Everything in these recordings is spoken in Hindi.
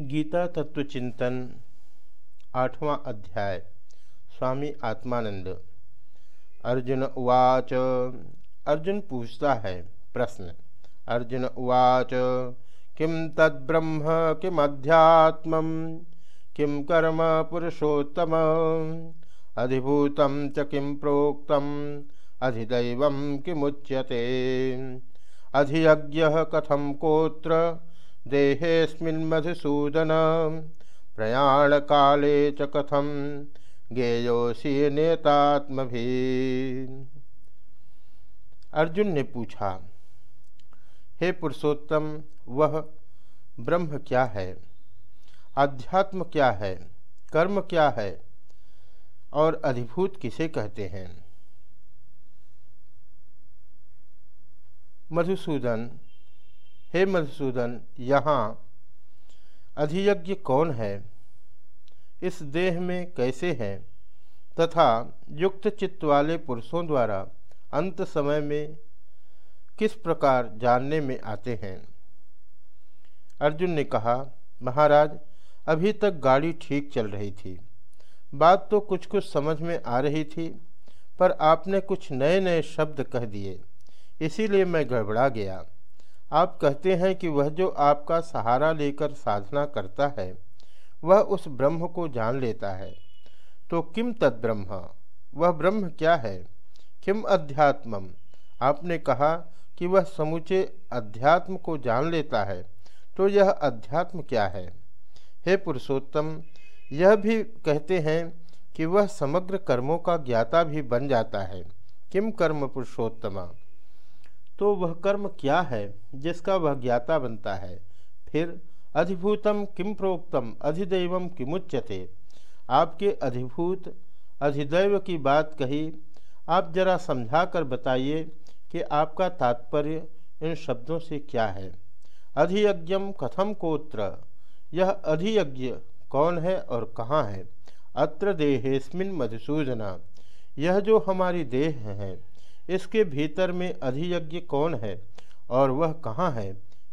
गीता तत्व चिंतन, आठवां अध्याय, स्वामी आत्मानंद। अर्जुन उवाच, अर्जुन पूछता है प्रश्न। अर्जुन उवाच किम तद्ब्रह्म किमध्यात्म किम कर्म पुरुषोत्तम, अधिभूत च किम प्रोक्त, अधिदैव किमुच्यते? अधियज्ञ कथम कोत्र देहेऽस्मिन् मधुसूदन। प्रयाणकाले च गेयोसी नेतात्म अर्जुन ने पूछा, हे पुरुषोत्तम, वह ब्रह्म क्या है? अध्यात्म क्या है? कर्म क्या है? और अधिभूत किसे कहते हैं? मधुसूदन हे मधुसूदन, यहाँ अधियज्ञ कौन है? इस देह में कैसे हैं? तथा युक्त चित्त वाले पुरुषों द्वारा अंत समय में किस प्रकार जानने में आते हैं? अर्जुन ने कहा, महाराज, अभी तक गाड़ी ठीक चल रही थी। बात तो कुछ कुछ समझ में आ रही थी, पर आपने कुछ नए नए शब्द कह दिए। इसीलिए मैं गड़बड़ा गया। आप कहते हैं कि वह जो आपका सहारा लेकर साधना करता है, वह उस ब्रह्म को जान लेता है। तो किम तद ब्रह्म? वह ब्रह्म क्या है? किम अध्यात्मम आपने कहा कि वह समूचे अध्यात्म को जान लेता है तो यह अध्यात्म क्या है? हे पुरुषोत्तम, यह भी कहते हैं कि वह समग्र कर्मों का ज्ञाता भी बन जाता है। किम कर्म पुरुषोत्तमा? तो वह कर्म क्या है, जिसका वह ज्ञाता बनता है? फिर, अधिभूतम किम प्रोक्तम? अधिदैवम किमुच्यते? आपके अधिभूत, अधिदैव की बात कही, आप जरा समझा कर बताइए कि आपका तात्पर्य इन शब्दों से क्या है। अधियज्ञम कथम कोत्र? यह अधियज्ञ कौन है और कहाँ है? अत्र देहेस्मिन मधुसूदना। यह जो हमारी देह है इसके भीतर में अधियज्ञ कौन है और वह कहाँ है?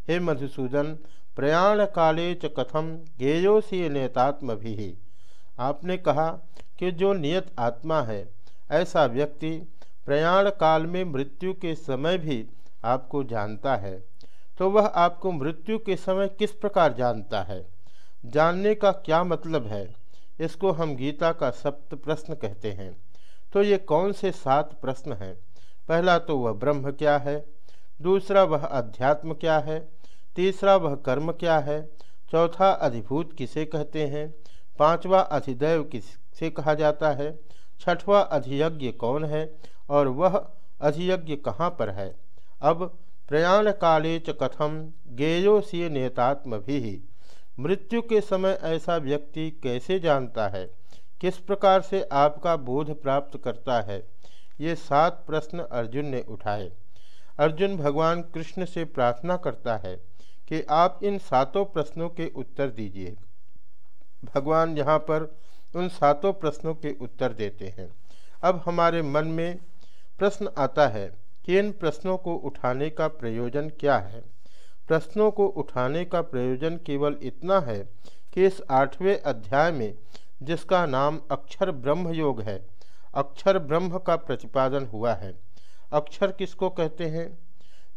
हे मधुसूदन प्रयाण काले च कथम गेयोसी नेतात्म भी आपने कहा कि जो नियत आत्मा है, ऐसा व्यक्ति प्रयाण काल में मृत्यु के समय भी आपको जानता है। तो वह आपको मृत्यु के समय किस प्रकार जानता है? जानने का क्या मतलब है? इसको हम गीता का सप्त प्रश्न कहते हैं। तो ये कौन से सात प्रश्न हैं? पहला तो वह ब्रह्म क्या है? दूसरा वह अध्यात्म क्या है? तीसरा वह कर्म क्या है? चौथा अधिभूत किसे कहते हैं? पांचवा अधिदैव किसे कहा जाता है? छठवा अधियज्ञ कौन है? और वह अधियज्ञ कहाँ पर है? अब प्रयाण काले च कथम गेयोसी नेतात्म भी मृत्यु के समय ऐसा व्यक्ति कैसे जानता है? किस प्रकार से आपका बोध प्राप्त करता है? ये सात प्रश्न अर्जुन ने उठाए। अर्जुन भगवान कृष्ण से प्रार्थना करता है कि आप इन सातों प्रश्नों के उत्तर दीजिए। भगवान यहाँ पर उन सातों प्रश्नों के उत्तर देते हैं। अब हमारे मन में प्रश्न आता है कि इन प्रश्नों को उठाने का प्रयोजन क्या है? प्रश्नों को उठाने का प्रयोजन केवल इतना है कि इस आठवें अध्याय में जिसका नाम अक्षर ब्रह्म योग है अक्षर ब्रह्म का प्रतिपादन हुआ है। अक्षर किसको कहते हैं?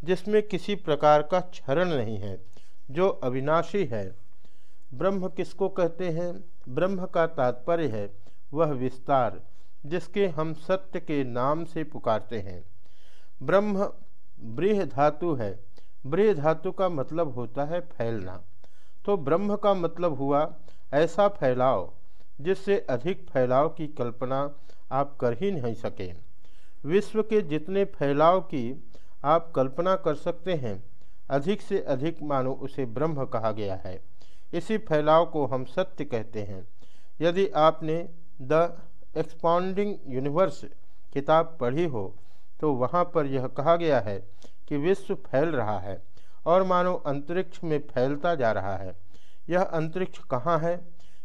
जिसमें किसी प्रकार का क्षरण नहीं है, जो अविनाशी है। ब्रह्म किसको कहते हैं? ब्रह्म का तात्पर्य है, वह विस्तार, जिसके हम सत्य के नाम से पुकारते हैं। ब्रह्म बृह धातु है। बृह धातु का मतलब होता है फैलना। तो ब्रह्म का मतलब हुआ, ऐसा फैलाव जिससे अधिक फैलाव की कल्पना आप कर ही नहीं सके। विश्व के जितने फैलाव की आप कल्पना कर सकते हैं, अधिक से अधिक मानो उसे ब्रह्म कहा गया है। इसी फैलाव को हम सत्य कहते हैं। यदि आपने द एक्सपाउंडिंग यूनिवर्स किताब पढ़ी हो तो वहाँ पर यह कहा गया है कि विश्व फैल रहा है और मानो अंतरिक्ष में फैलता जा रहा है। यह अंतरिक्ष कहाँ है?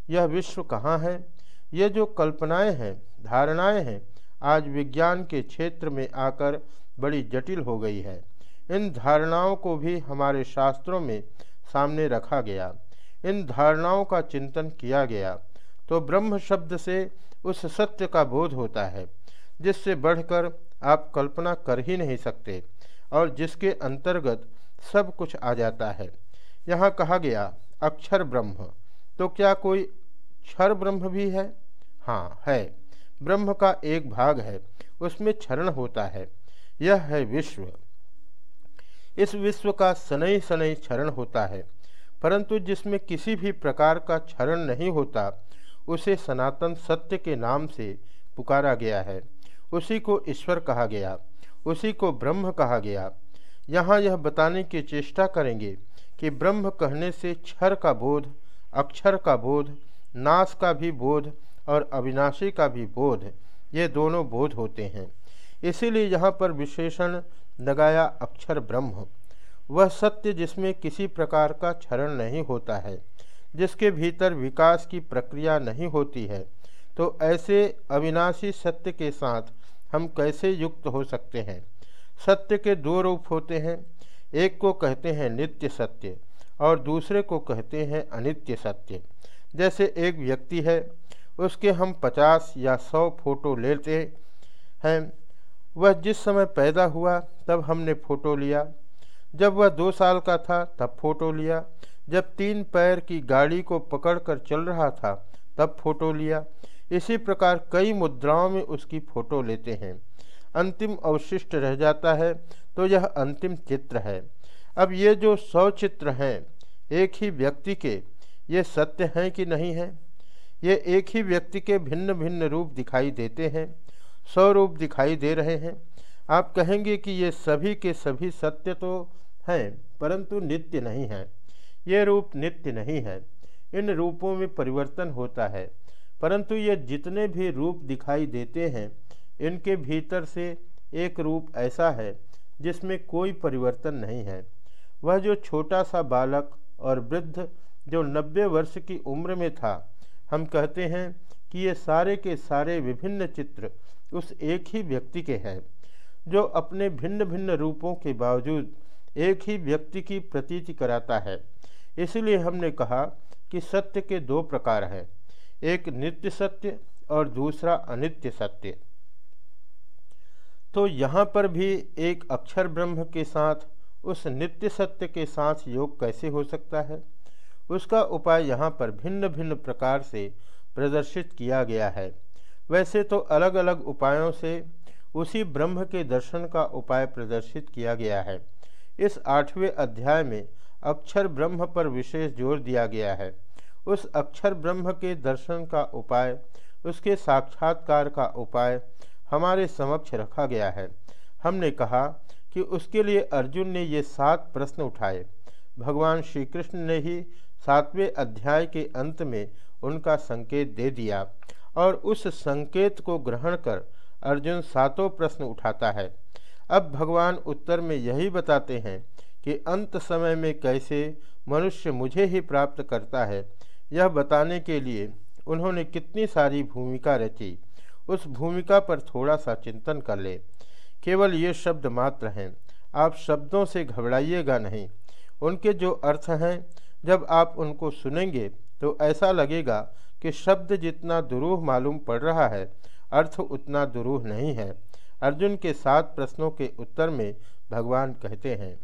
यह विश्व कहाँ है? ये जो कल्पनाएँ हैं, धारणाएँ हैं, आज विज्ञान के क्षेत्र में आकर बड़ी जटिल हो गई है। इन धारणाओं को भी हमारे शास्त्रों में सामने रखा गया। इन धारणाओं का चिंतन किया गया। तो ब्रह्म शब्द से उस सत्य का बोध होता है, जिससे बढ़कर आप कल्पना कर ही नहीं सकते और जिसके अंतर्गत सब कुछ आ जाता है। यहाँ कहा गया, अक्षर ब्रह्म। तो क्या कोई क्षर ब्रह्म भी है? हाँ है। ब्रह्म का एक भाग है, उसमें क्षरण होता है। यह है विश्व। इस विश्व का सनई सनई क्षरण होता है, परंतु जिसमें किसी भी प्रकार का क्षरण नहीं होता, उसे सनातन सत्य के नाम से पुकारा गया है। उसी को ईश्वर कहा गया, उसी को ब्रह्म कहा गया। यहाँ यह बताने की चेष्टा करेंगे कि ब्रह्म कहने से क्षर का बोध, अक्षर का बोध नाश का भी बोध और अविनाशी का भी बोध, ये दोनों बोध होते हैं। इसीलिए यहाँ पर विशेषण लगाया अक्षर ब्रह्म। वह सत्य जिसमें किसी प्रकार का क्षरण नहीं होता है, जिसके भीतर विकास की प्रक्रिया नहीं होती है तो ऐसे अविनाशी सत्य के साथ हम कैसे युक्त हो सकते हैं? सत्य के दो रूप होते हैं, एक को कहते हैं नित्य सत्य और दूसरे को कहते हैं अनित्य सत्य। जैसे एक व्यक्ति है, उसके हम पचास या सौ फ़ोटो लेते हैं। वह जिस समय पैदा हुआ, तब हमने फ़ोटो लिया। जब वह दो साल का था, तब फ़ोटो लिया। जब तीन पैर की गाड़ी को पकड़कर चल रहा था, तब फ़ोटो लिया। इसी प्रकार कई मुद्राओं में उसकी फ़ोटो लेते हैं। अंतिम अवशिष्ट रह जाता है तो यह अंतिम चित्र है। अब ये जो सौ चित्र हैं, एक ही व्यक्ति के ये सत्य हैं कि नहीं हैं? ये एक ही व्यक्ति के भिन्न भिन्न रूप दिखाई देते हैं सौ रूप दिखाई दे रहे हैं। आप कहेंगे कि ये सभी के सभी सत्य तो हैं, परंतु नित्य नहीं है। ये रूप नित्य नहीं है। इन रूपों में परिवर्तन होता है। परंतु ये जितने भी रूप दिखाई देते हैं, इनके भीतर से एक रूप ऐसा है, जिसमें कोई परिवर्तन नहीं है। वह जो छोटा सा बालक और वृद्ध जो नब्बे वर्ष की उम्र में था, हम कहते हैं कि ये सारे के सारे विभिन्न चित्र उस एक ही व्यक्ति के हैं, जो अपने भिन्न भिन्न रूपों के बावजूद एक ही व्यक्ति की प्रतीति कराता है। इसलिए हमने कहा कि सत्य के दो प्रकार हैं, एक नित्य सत्य और दूसरा अनित्य सत्य। तो यहाँ पर भी एक अक्षर ब्रह्म के साथ उस नित्य सत्य के साथ योग कैसे हो सकता है? उसका उपाय यहाँ पर भिन्न भिन्न प्रकार से प्रदर्शित किया गया है। वैसे तो अलग अलग उपायों से उसी ब्रह्म के दर्शन का उपाय प्रदर्शित किया गया है। इस आठवें अध्याय में अक्षर ब्रह्म पर विशेष ज़ोर दिया गया है। उस अक्षर ब्रह्म के दर्शन का उपाय, उसके साक्षात्कार का उपाय हमारे समक्ष रखा गया है। हमने कहा कि उसके लिए अर्जुन ने ये सात प्रश्न उठाए। भगवान श्री कृष्ण ने ही सातवें अध्याय के अंत में उनका संकेत दे दिया और उस संकेत को ग्रहण कर अर्जुन सातों प्रश्न उठाता है। अब भगवान उत्तर में यही बताते हैं कि अंत समय में कैसे मनुष्य मुझे ही प्राप्त करता है। यह बताने के लिए उन्होंने कितनी सारी भूमिका रची। उस भूमिका पर थोड़ा सा चिंतन कर ले। केवल ये शब्द मात्र हैं। आप शब्दों से घबराइएगा नहीं। उनके जो अर्थ हैं, जब आप उनको सुनेंगे तो ऐसा लगेगा कि शब्द जितना दुरूह मालूम पड़ रहा है, अर्थ उतना दुरूह नहीं है। अर्जुन के सात प्रश्नों के उत्तर में भगवान कहते हैं